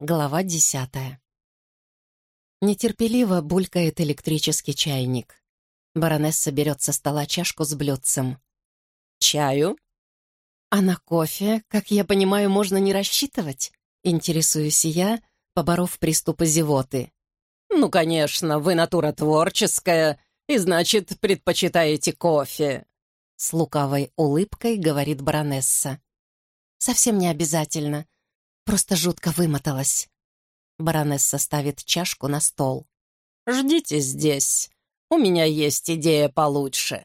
Глава десятая. Нетерпеливо булькает электрический чайник. Баронесса берет со стола чашку с блюдцем. «Чаю?» «А на кофе, как я понимаю, можно не рассчитывать?» Интересуюсь я, поборов приступы зевоты. «Ну, конечно, вы натура творческая, и, значит, предпочитаете кофе», с лукавой улыбкой говорит баронесса. «Совсем не обязательно. Просто жутко вымоталась». Баронесса ставит чашку на стол. «Ждите здесь. У меня есть идея получше».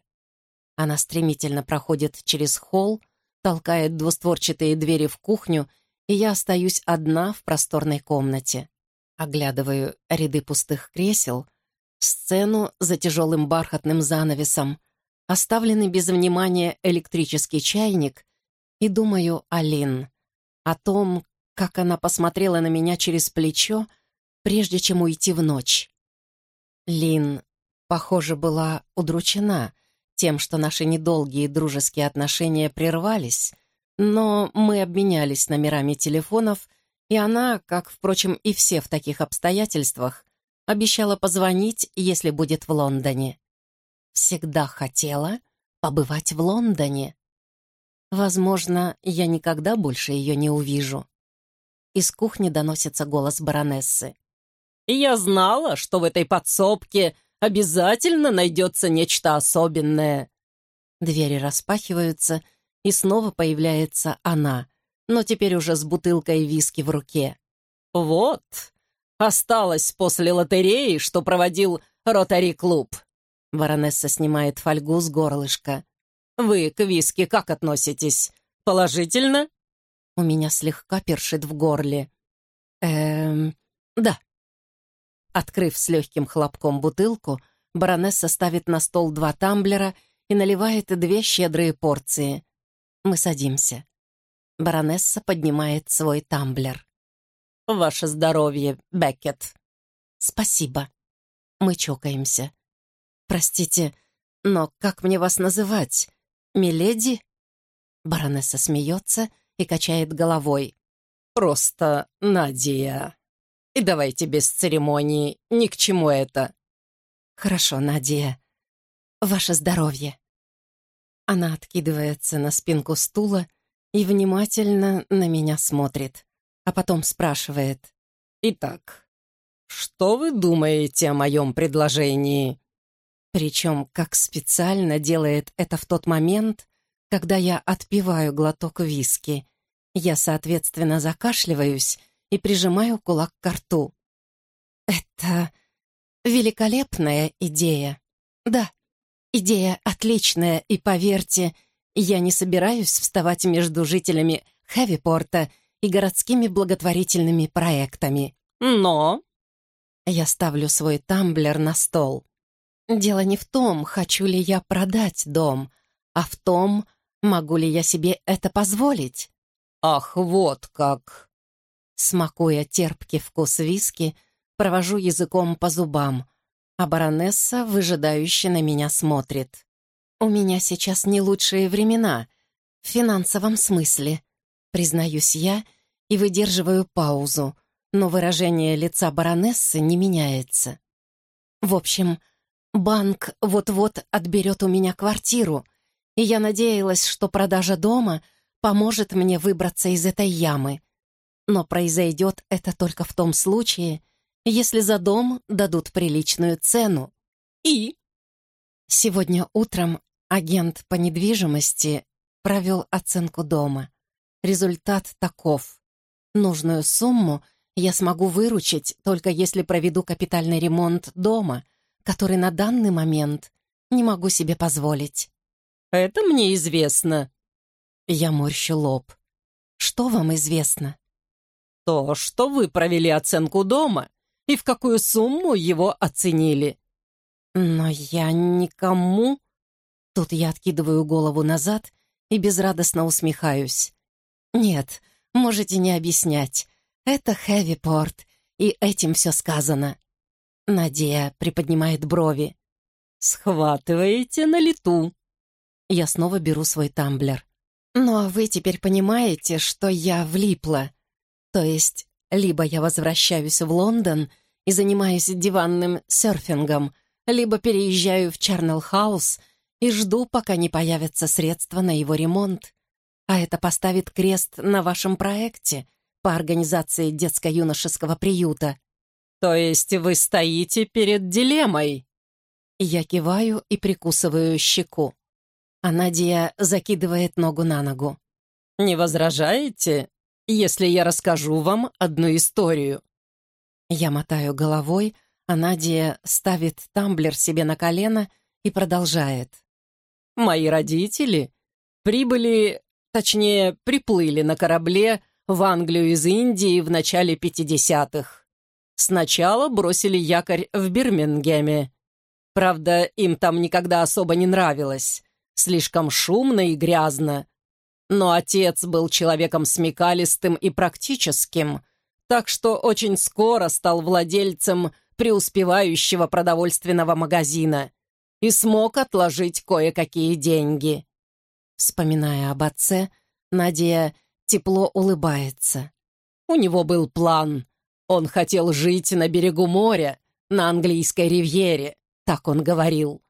Она стремительно проходит через холл, толкает двустворчатые двери в кухню, и я остаюсь одна в просторной комнате. Оглядываю ряды пустых кресел, сцену за тяжелым бархатным занавесом, оставленный без внимания электрический чайник, и думаю о Лин, о том, как она посмотрела на меня через плечо, прежде чем уйти в ночь. Лин, похоже, была удручена тем, что наши недолгие дружеские отношения прервались, но мы обменялись номерами телефонов, и она, как, впрочем, и все в таких обстоятельствах, обещала позвонить, если будет в Лондоне всегда хотела побывать в Лондоне. Возможно, я никогда больше ее не увижу. Из кухни доносится голос баронессы. «Я знала, что в этой подсобке обязательно найдется нечто особенное». Двери распахиваются, и снова появляется она, но теперь уже с бутылкой виски в руке. «Вот, осталось после лотереи, что проводил Ротари-клуб. Баронесса снимает фольгу с горлышка. «Вы к виски как относитесь? Положительно?» У меня слегка першит в горле. «Эм... да». Открыв с легким хлопком бутылку, баронесса ставит на стол два тамблера и наливает две щедрые порции. Мы садимся. Баронесса поднимает свой тамблер. «Ваше здоровье, Беккет!» «Спасибо». Мы чокаемся. «Простите, но как мне вас называть? Миледи?» Баронесса смеется и качает головой. «Просто Надя. И давайте без церемоний, ни к чему это». «Хорошо, Надя. Ваше здоровье». Она откидывается на спинку стула и внимательно на меня смотрит, а потом спрашивает. «Итак, что вы думаете о моем предложении?» Причем как специально делает это в тот момент, когда я отпиваю глоток виски. Я, соответственно, закашливаюсь и прижимаю кулак к рту. Это великолепная идея. Да, идея отличная, и поверьте, я не собираюсь вставать между жителями Хэвипорта и городскими благотворительными проектами. Но... Я ставлю свой тамблер на стол. Дело не в том, хочу ли я продать дом, а в том, могу ли я себе это позволить. «Ах, вот как!» Смакуя терпкий вкус виски, провожу языком по зубам, а баронесса выжидающе на меня смотрит. «У меня сейчас не лучшие времена, в финансовом смысле», признаюсь я и выдерживаю паузу, но выражение лица баронессы не меняется. В общем, Банк вот-вот отберет у меня квартиру, и я надеялась, что продажа дома поможет мне выбраться из этой ямы. Но произойдет это только в том случае, если за дом дадут приличную цену. И? Сегодня утром агент по недвижимости провел оценку дома. Результат таков. Нужную сумму я смогу выручить, только если проведу капитальный ремонт дома — который на данный момент не могу себе позволить. «Это мне известно». Я морщу лоб. «Что вам известно?» «То, что вы провели оценку дома и в какую сумму его оценили». «Но я никому...» Тут я откидываю голову назад и безрадостно усмехаюсь. «Нет, можете не объяснять. Это Хэвипорт, и этим все сказано. Надя приподнимает брови. «Схватываете на лету». Я снова беру свой тамблер. «Но вы теперь понимаете, что я влипла. То есть Либо я возвращаюсь в Лондон и занимаюсь диванным серфингом, либо переезжаю в Чарнелл-хаус и жду, пока не появятся средства на его ремонт. А это поставит крест на вашем проекте по организации детско-юношеского приюта. То есть вы стоите перед дилеммой? Я киваю и прикусываю щеку. А Надя закидывает ногу на ногу. «Не возражаете, если я расскажу вам одну историю?» Я мотаю головой, а Надя ставит тамблер себе на колено и продолжает. «Мои родители прибыли, точнее, приплыли на корабле в Англию из Индии в начале 50-х. Сначала бросили якорь в Бирмингеме. Правда, им там никогда особо не нравилось. Слишком шумно и грязно. Но отец был человеком смекалистым и практическим, так что очень скоро стал владельцем преуспевающего продовольственного магазина и смог отложить кое-какие деньги. Вспоминая об отце, Надя тепло улыбается. У него был план. Он хотел жить на берегу моря, на английской ривьере, так он говорил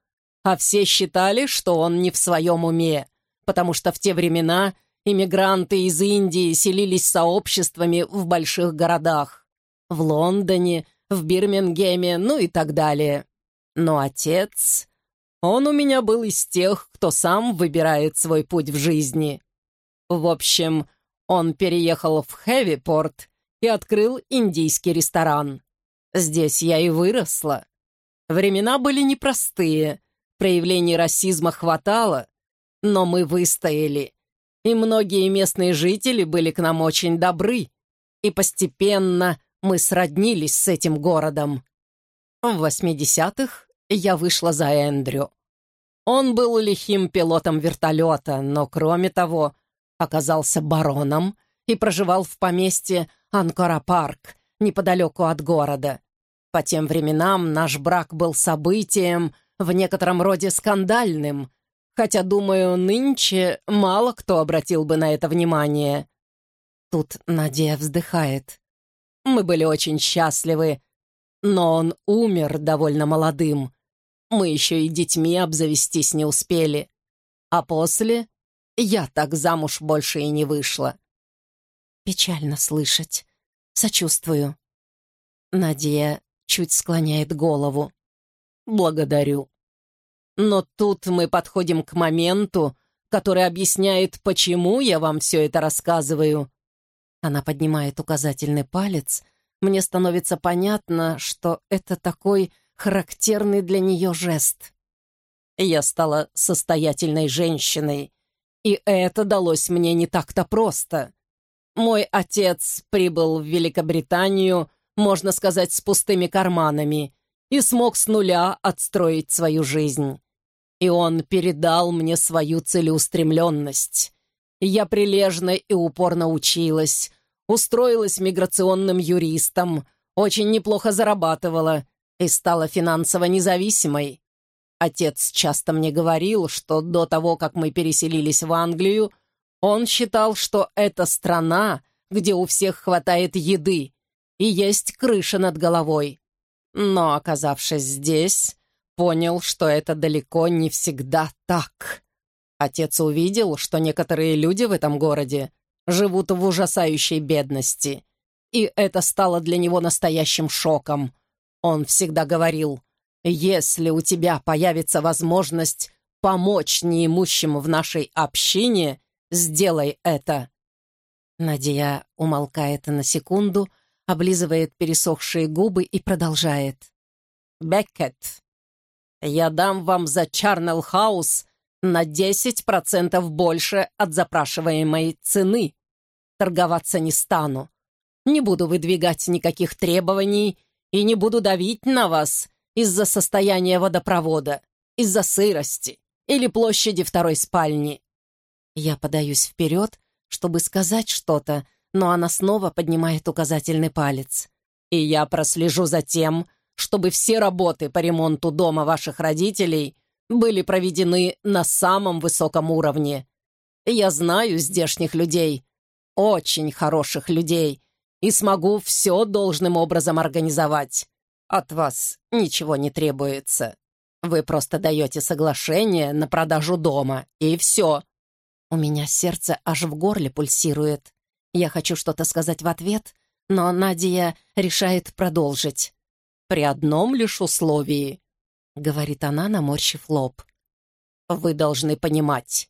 а все считали, что он не в своем уме, потому что в те времена иммигранты из Индии селились сообществами в больших городах. В Лондоне, в Бирмингеме, ну и так далее. Но отец... Он у меня был из тех, кто сам выбирает свой путь в жизни. В общем, он переехал в Хэвипорт и открыл индийский ресторан. Здесь я и выросла. Времена были непростые, Проявлений расизма хватало, но мы выстояли, и многие местные жители были к нам очень добры, и постепенно мы сроднились с этим городом. В 80-х я вышла за Эндрю. Он был лихим пилотом вертолета, но, кроме того, оказался бароном и проживал в поместье Анкора-парк, неподалеку от города. По тем временам наш брак был событием — в некотором роде скандальным, хотя, думаю, нынче мало кто обратил бы на это внимание. Тут Надя вздыхает. Мы были очень счастливы, но он умер довольно молодым. Мы еще и детьми обзавестись не успели. А после я так замуж больше и не вышла. Печально слышать. Сочувствую. Надя чуть склоняет голову. «Благодарю. Но тут мы подходим к моменту, который объясняет, почему я вам все это рассказываю». Она поднимает указательный палец. Мне становится понятно, что это такой характерный для нее жест. Я стала состоятельной женщиной, и это далось мне не так-то просто. Мой отец прибыл в Великобританию, можно сказать, с пустыми карманами, и смог с нуля отстроить свою жизнь. И он передал мне свою целеустремленность. Я прилежно и упорно училась, устроилась миграционным юристом, очень неплохо зарабатывала и стала финансово независимой. Отец часто мне говорил, что до того, как мы переселились в Англию, он считал, что это страна, где у всех хватает еды и есть крыша над головой. Но, оказавшись здесь, понял, что это далеко не всегда так. Отец увидел, что некоторые люди в этом городе живут в ужасающей бедности, и это стало для него настоящим шоком. Он всегда говорил, «Если у тебя появится возможность помочь неимущим в нашей общине, сделай это». Надя умолкает на секунду, облизывает пересохшие губы и продолжает. «Беккет, я дам вам за Чарнелл Хаус на 10% больше от запрашиваемой цены. Торговаться не стану. Не буду выдвигать никаких требований и не буду давить на вас из-за состояния водопровода, из-за сырости или площади второй спальни. Я подаюсь вперед, чтобы сказать что-то, но она снова поднимает указательный палец. «И я прослежу за тем, чтобы все работы по ремонту дома ваших родителей были проведены на самом высоком уровне. Я знаю здешних людей, очень хороших людей, и смогу все должным образом организовать. От вас ничего не требуется. Вы просто даете соглашение на продажу дома, и все. У меня сердце аж в горле пульсирует. Я хочу что-то сказать в ответ, но Надя решает продолжить. «При одном лишь условии», — говорит она, наморщив лоб. «Вы должны понимать,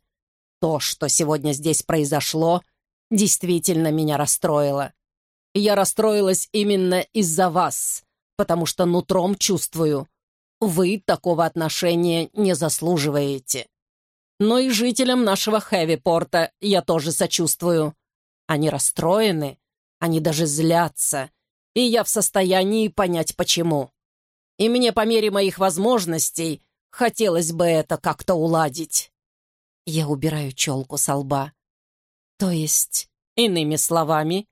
то, что сегодня здесь произошло, действительно меня расстроило. Я расстроилась именно из-за вас, потому что нутром чувствую, вы такого отношения не заслуживаете. Но и жителям нашего Хэви-порта я тоже сочувствую. Они расстроены, они даже злятся, и я в состоянии понять, почему. И мне по мере моих возможностей хотелось бы это как-то уладить. Я убираю челку со лба. То есть, иными словами,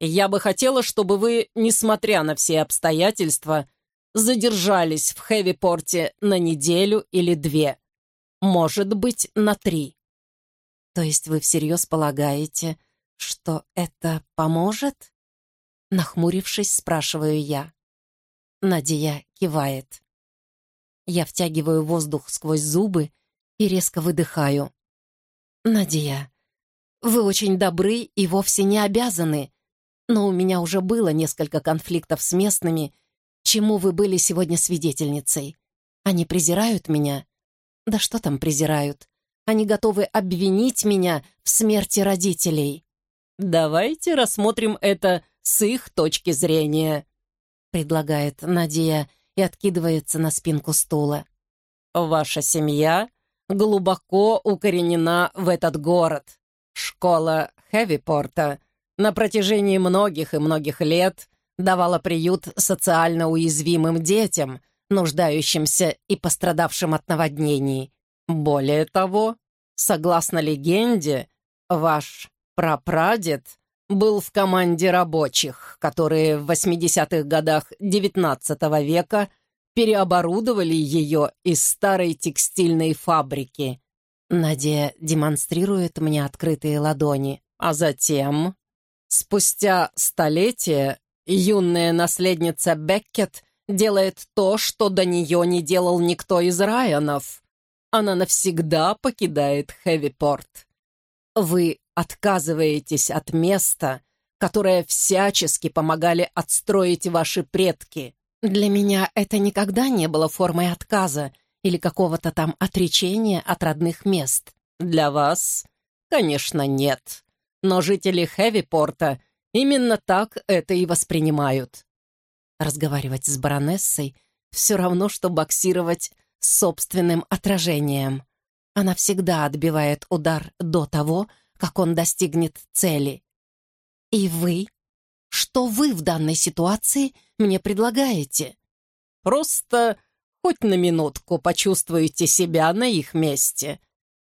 я бы хотела, чтобы вы, несмотря на все обстоятельства, задержались в Хэви-порте на неделю или две. Может быть, на три. То есть вы всерьез полагаете, что это поможет? Нахмурившись, спрашиваю я. Надя кивает. Я втягиваю воздух сквозь зубы и резко выдыхаю. «Надя, вы очень добры и вовсе не обязаны, но у меня уже было несколько конфликтов с местными, чему вы были сегодня свидетельницей. Они презирают меня? Да что там презирают? Они готовы обвинить меня в смерти родителей. Давайте рассмотрим это с их точки зрения, предлагает Надя и откидывается на спинку стула. Ваша семья глубоко укоренена в этот город. Школа Хэвипорта на протяжении многих и многих лет давала приют социально уязвимым детям, нуждающимся и пострадавшим от наводнений. Более того, согласно легенде, ваш прапрадед был в команде рабочих, которые в 80-х годах XIX века переоборудовали ее из старой текстильной фабрики. Надя демонстрирует мне открытые ладони. А затем, спустя столетия, Юная наследница Беккет делает то, что до нее не делал никто из Райанов. Она навсегда покидает Хэвипорт. Вы отказываетесь от места, которое всячески помогали отстроить ваши предки. Для меня это никогда не было формой отказа или какого-то там отречения от родных мест. Для вас, конечно, нет. Но жители Хэвипорта Именно так это и воспринимают. Разговаривать с баронессой все равно, что боксировать с собственным отражением. Она всегда отбивает удар до того, как он достигнет цели. И вы? Что вы в данной ситуации мне предлагаете? Просто хоть на минутку почувствуйте себя на их месте.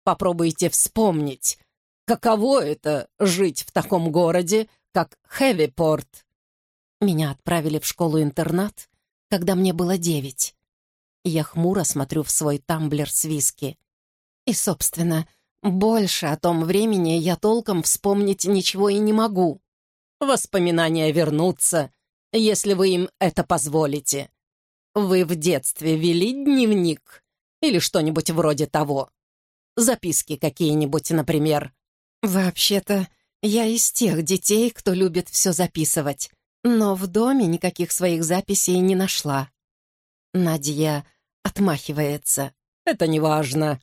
Попробуйте вспомнить, каково это — жить в таком городе, как Хэвипорт. Меня отправили в школу-интернат, когда мне было девять. Я хмуро смотрю в свой тамблер с виски. И, собственно, больше о том времени я толком вспомнить ничего и не могу. Воспоминания вернутся, если вы им это позволите. Вы в детстве вели дневник или что-нибудь вроде того? Записки какие-нибудь, например? Вообще-то, я из тех детей, кто любит все записывать, но в доме никаких своих записей не нашла. Надя отмахивается. «Это не важно.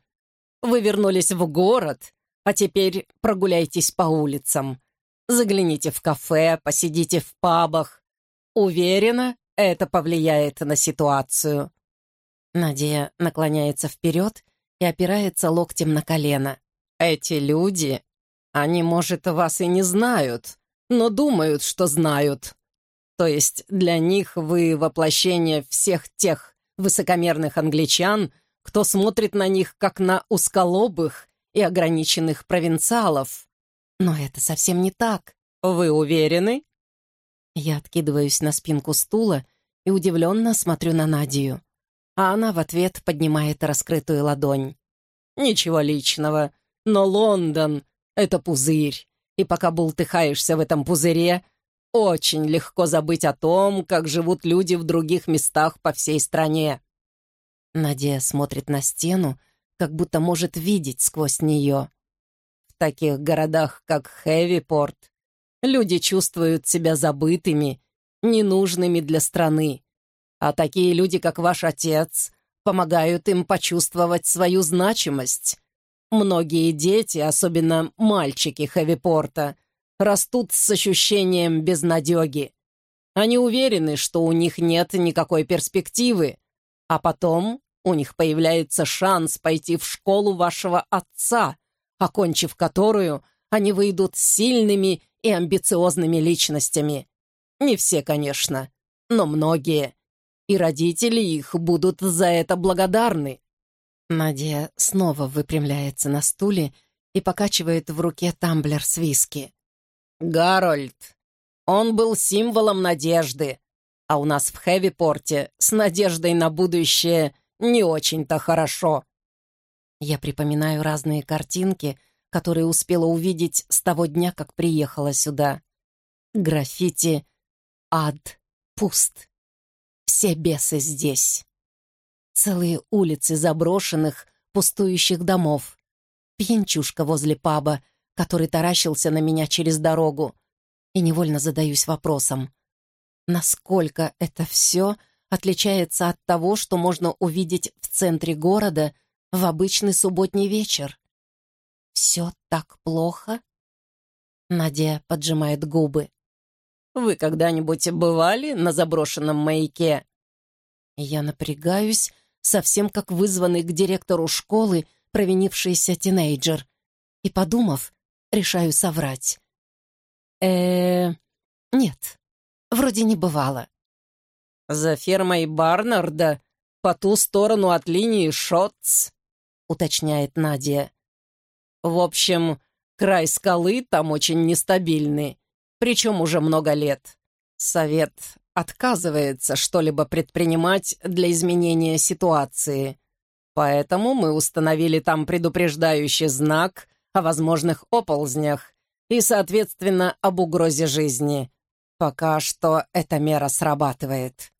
Вы вернулись в город, а теперь прогуляйтесь по улицам. Загляните в кафе, посидите в пабах. Уверена, это повлияет на ситуацию». Надя наклоняется вперед и опирается локтем на колено. «Эти люди они, может, вас и не знают, но думают, что знают. То есть для них вы воплощение всех тех высокомерных англичан, кто смотрит на них как на усколобых и ограниченных провинциалов. Но это совсем не так. Вы уверены? Я откидываюсь на спинку стула и удивленно смотрю на Надию. А она в ответ поднимает раскрытую ладонь. «Ничего личного, но Лондон это пузырь, и пока бултыхаешься в этом пузыре, очень легко забыть о том, как живут люди в других местах по всей стране». Надя смотрит на стену, как будто может видеть сквозь нее. В таких городах, как Хэвипорт, люди чувствуют себя забытыми, ненужными для страны. А такие люди, как ваш отец, помогают им почувствовать свою значимость. Многие дети, особенно мальчики Хэвипорта, растут с ощущением безнадеги. Они уверены, что у них нет никакой перспективы, а потом у них появляется шанс пойти в школу вашего отца, окончив которую они выйдут сильными и амбициозными личностями. Не все, конечно, но многие. И родители их будут за это благодарны. Надя снова выпрямляется на стуле и покачивает в руке тамблер с виски. «Гарольд, он был символом надежды, а у нас в Хэвипорте с надеждой на будущее не очень-то хорошо». Я припоминаю разные картинки, которые успела увидеть с того дня, как приехала сюда. Граффити «Ад пуст». Все бесы здесь. Целые улицы заброшенных, пустующих домов. Пьянчушка возле паба, который таращился на меня через дорогу. И невольно задаюсь вопросом. Насколько это все отличается от того, что можно увидеть в центре города в обычный субботний вечер? Все так плохо? Надя поджимает губы. «Вы когда-нибудь бывали на заброшенном маяке?» Я напрягаюсь, совсем как вызванный к директору школы провинившийся тинейджер. И, подумав, решаю соврать. э нет, вроде не бывало. «За фермой Барнарда, по ту сторону от линии Шотц», — уточняет Надя. «В общем, край скалы там очень нестабильный, причем уже много лет. Совет отказывается что-либо предпринимать для изменения ситуации. Поэтому мы установили там предупреждающий знак о возможных оползнях и, соответственно, об угрозе жизни. Пока что эта мера срабатывает.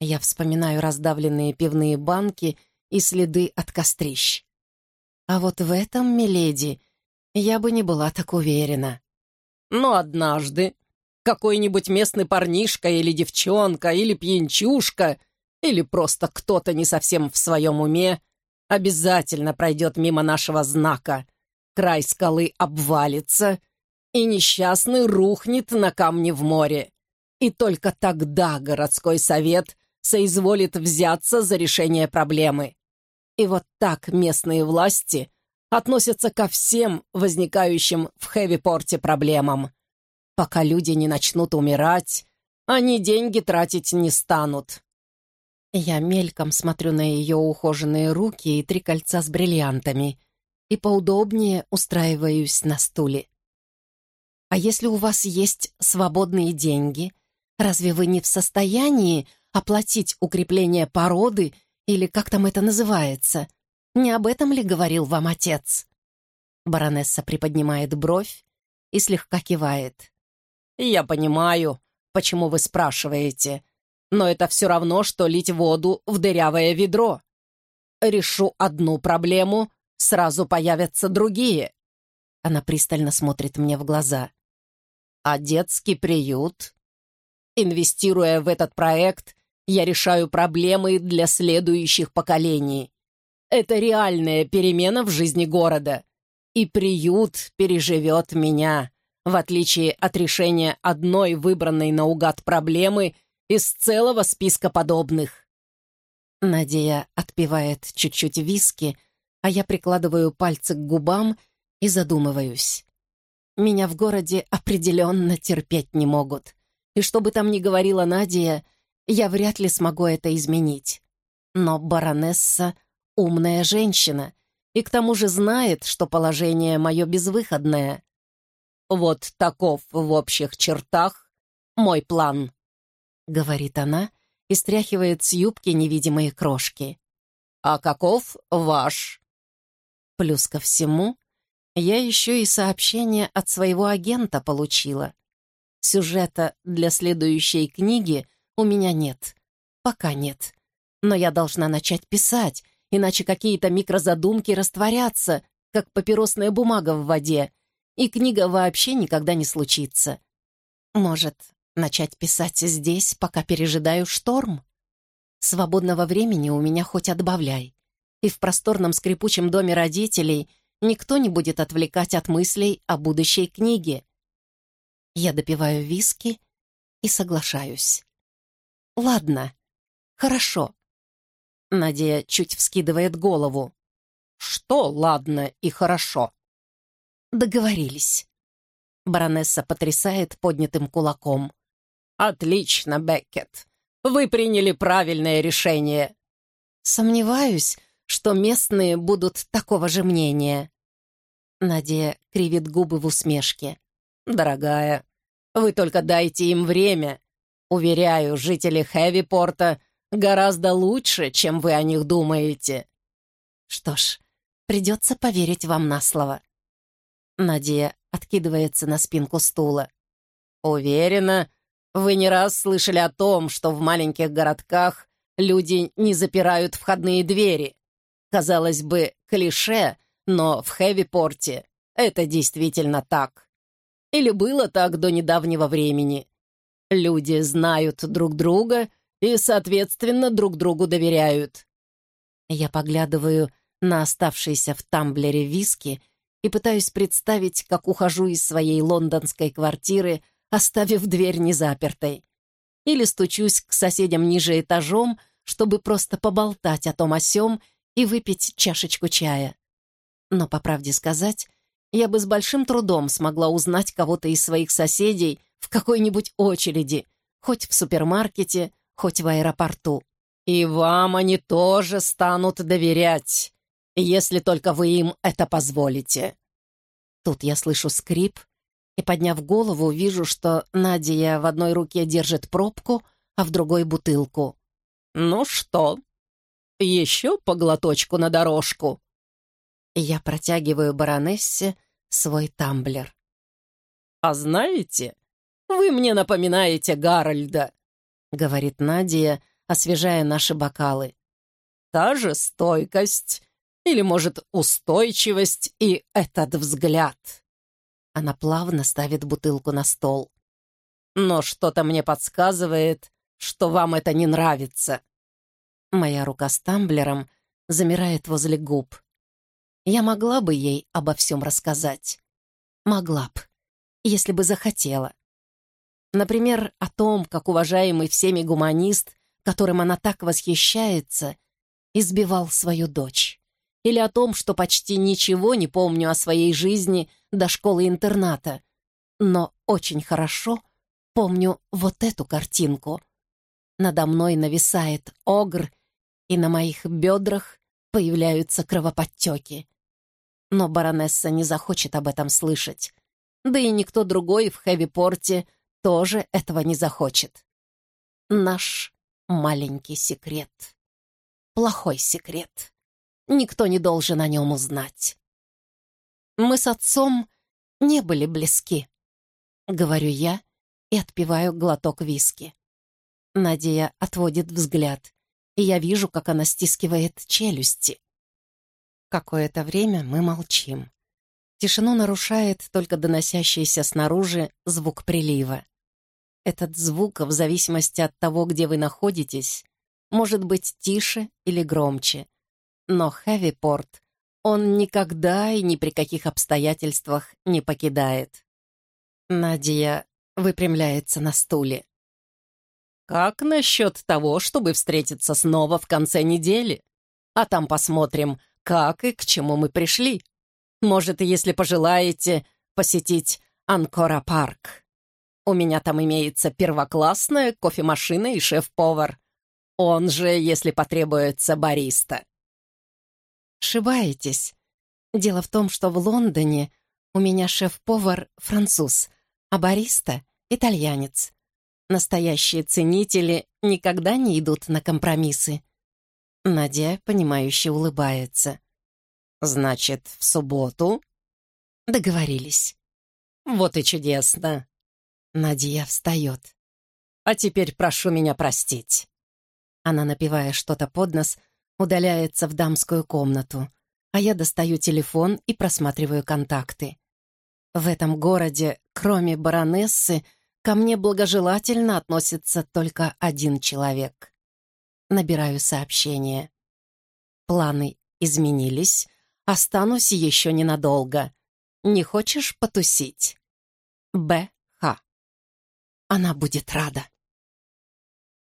Я вспоминаю раздавленные пивные банки и следы от кострищ. А вот в этом, миледи, я бы не была так уверена. Но однажды какой-нибудь местный парнишка или девчонка, или пьянчушка, или просто кто-то не совсем в своем уме обязательно пройдет мимо нашего знака. Край скалы обвалится, и несчастный рухнет на камне в море. И только тогда городской совет соизволит взяться за решение проблемы. И вот так местные власти относятся ко всем возникающим в Хэви-порте проблемам. Пока люди не начнут умирать, они деньги тратить не станут. Я мельком смотрю на ее ухоженные руки и три кольца с бриллиантами и поудобнее устраиваюсь на стуле. А если у вас есть свободные деньги, разве вы не в состоянии оплатить укрепление породы или как там это называется? Не об этом ли говорил вам отец?» Баронесса приподнимает бровь и слегка кивает. «Я понимаю, почему вы спрашиваете, но это все равно, что лить воду в дырявое ведро. Решу одну проблему, сразу появятся другие». Она пристально смотрит мне в глаза. «А детский приют?» Инвестируя в этот проект, я решаю проблемы для следующих поколений. Это реальная перемена в жизни города. И приют переживет меня в отличие от решения одной выбранной наугад проблемы из целого списка подобных. Надея отпивает чуть-чуть виски, а я прикладываю пальцы к губам и задумываюсь. Меня в городе определенно терпеть не могут. И что бы там ни говорила Надя, я вряд ли смогу это изменить. Но баронесса — умная женщина, и к тому же знает, что положение мое безвыходное. «Вот таков в общих чертах мой план», — говорит она и стряхивает с юбки невидимые крошки. «А каков ваш?» Плюс ко всему, я еще и сообщение от своего агента получила. Сюжета для следующей книги у меня нет. Пока нет. Но я должна начать писать, иначе какие-то микрозадумки растворятся, как папиросная бумага в воде, и книга вообще никогда не случится. Может, начать писать здесь, пока пережидаю шторм? Свободного времени у меня хоть отбавляй. И в просторном скрипучем доме родителей никто не будет отвлекать от мыслей о будущей книге. Я допиваю виски и соглашаюсь. Ладно, хорошо. Надя чуть вскидывает голову. Что ладно и хорошо? Договорились. Баронесса потрясает поднятым кулаком. «Отлично, Беккет. Вы приняли правильное решение». Сомневаюсь, что местные будут такого же мнения. Надя кривит губы в усмешке. «Дорогая, вы только дайте им время. Уверяю, жители Хэвипорта гораздо лучше, чем вы о них думаете». «Что ж, придется поверить вам на слово». Надя откидывается на спинку стула. «Уверена, вы не раз слышали о том, что в маленьких городках люди не запирают входные двери. Казалось бы, клише, но в Хэвипорте это действительно так. Или было так до недавнего времени. Люди знают друг друга и, соответственно, друг другу доверяют. Я поглядываю на оставшиеся в тамблере виски и пытаюсь представить, как ухожу из своей лондонской квартиры, оставив дверь незапертой. Или стучусь к соседям ниже этажом, чтобы просто поболтать о том о сём и выпить чашечку чая. Но, по правде сказать, я бы с большим трудом смогла узнать кого-то из своих соседей в какой-нибудь очереди, хоть в супермаркете, хоть в аэропорту. И вам они тоже станут доверять, если только вы им это позволите. Тут я слышу скрип и, подняв голову, вижу, что Надя в одной руке держит пробку, а в другой — бутылку. «Ну что, еще по глоточку на дорожку?» Я протягиваю баронессе свой тамблер. «А знаете, вы мне напоминаете Гарольда», — говорит Надя, освежая наши бокалы. «Та же стойкость, или, может, устойчивость и этот взгляд». Она плавно ставит бутылку на стол. «Но что-то мне подсказывает, что вам это не нравится». Моя рука с тамблером замирает возле губ. Я могла бы ей обо всем рассказать. Могла б, если бы захотела. Например, о том, как уважаемый всеми гуманист, которым она так восхищается, избивал свою дочь. Или о том, что почти ничего не помню о своей жизни до школы-интерната. Но очень хорошо помню вот эту картинку. Надо мной нависает огр, и на моих бедрах появляются кровоподтеки. Но баронесса не захочет об этом слышать. Да и никто другой в Хэви-Порте тоже этого не захочет. Наш маленький секрет. Плохой секрет. Никто не должен о нем узнать. Мы с отцом не были близки, говорю я и отпиваю глоток виски. Надя отводит взгляд, и я вижу, как она стискивает челюсти. Какое-то время мы молчим. Тишину нарушает только доносящийся снаружи звук прилива. Этот звук, в зависимости от того, где вы находитесь, может быть тише или громче. Но Хэвипорт он никогда и ни при каких обстоятельствах не покидает. Надя выпрямляется на стуле. «Как насчет того, чтобы встретиться снова в конце недели? А там посмотрим, как и к чему мы пришли. Может, если пожелаете, посетить Анкора-парк. У меня там имеется первоклассная кофемашина и шеф-повар. Он же, если потребуется, бариста. Ошибаетесь. Дело в том, что в Лондоне у меня шеф-повар француз, а бариста — итальянец. Настоящие ценители никогда не идут на компромиссы. Надя, понимающе улыбается. «Значит, в субботу?» «Договорились». «Вот и чудесно. Надя встает. «А теперь прошу меня простить». Она, напивая что-то под нос, удаляется в дамскую комнату, а я достаю телефон и просматриваю контакты. В этом городе, кроме баронессы, ко мне благожелательно относится только один человек. Набираю сообщение. Планы изменились, останусь еще ненадолго. Не хочешь потусить? Б. Х. Она будет рада.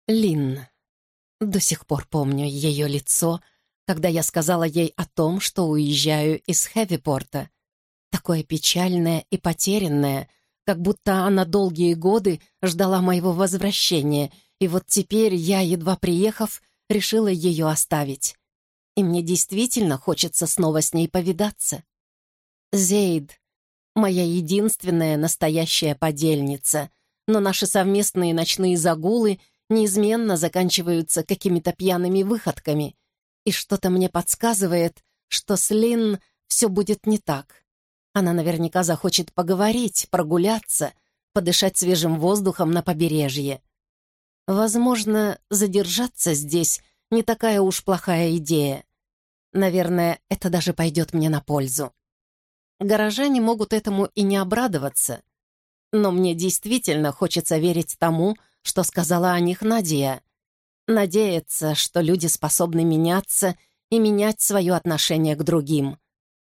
Лин. До сих пор помню ее лицо, когда я сказала ей о том, что уезжаю из Хэвипорта. Такое печальное и потерянное, как будто она долгие годы ждала моего возвращения, и вот теперь я, едва приехав, решила ее оставить. И мне действительно хочется снова с ней повидаться. Зейд — моя единственная настоящая подельница, но наши совместные ночные загулы неизменно заканчиваются какими-то пьяными выходками, и что-то мне подсказывает, что с Лин все будет не так. Она наверняка захочет поговорить, прогуляться, подышать свежим воздухом на побережье. Возможно, задержаться здесь не такая уж плохая идея. Наверное, это даже пойдет мне на пользу. Горожане могут этому и не обрадоваться. Но мне действительно хочется верить тому, что сказала о них Надя. Надеяться, что люди способны меняться и менять свое отношение к другим.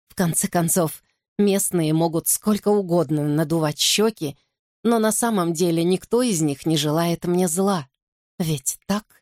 В конце концов, Местные могут сколько угодно надувать щеки, но на самом деле никто из них не желает мне зла. Ведь так?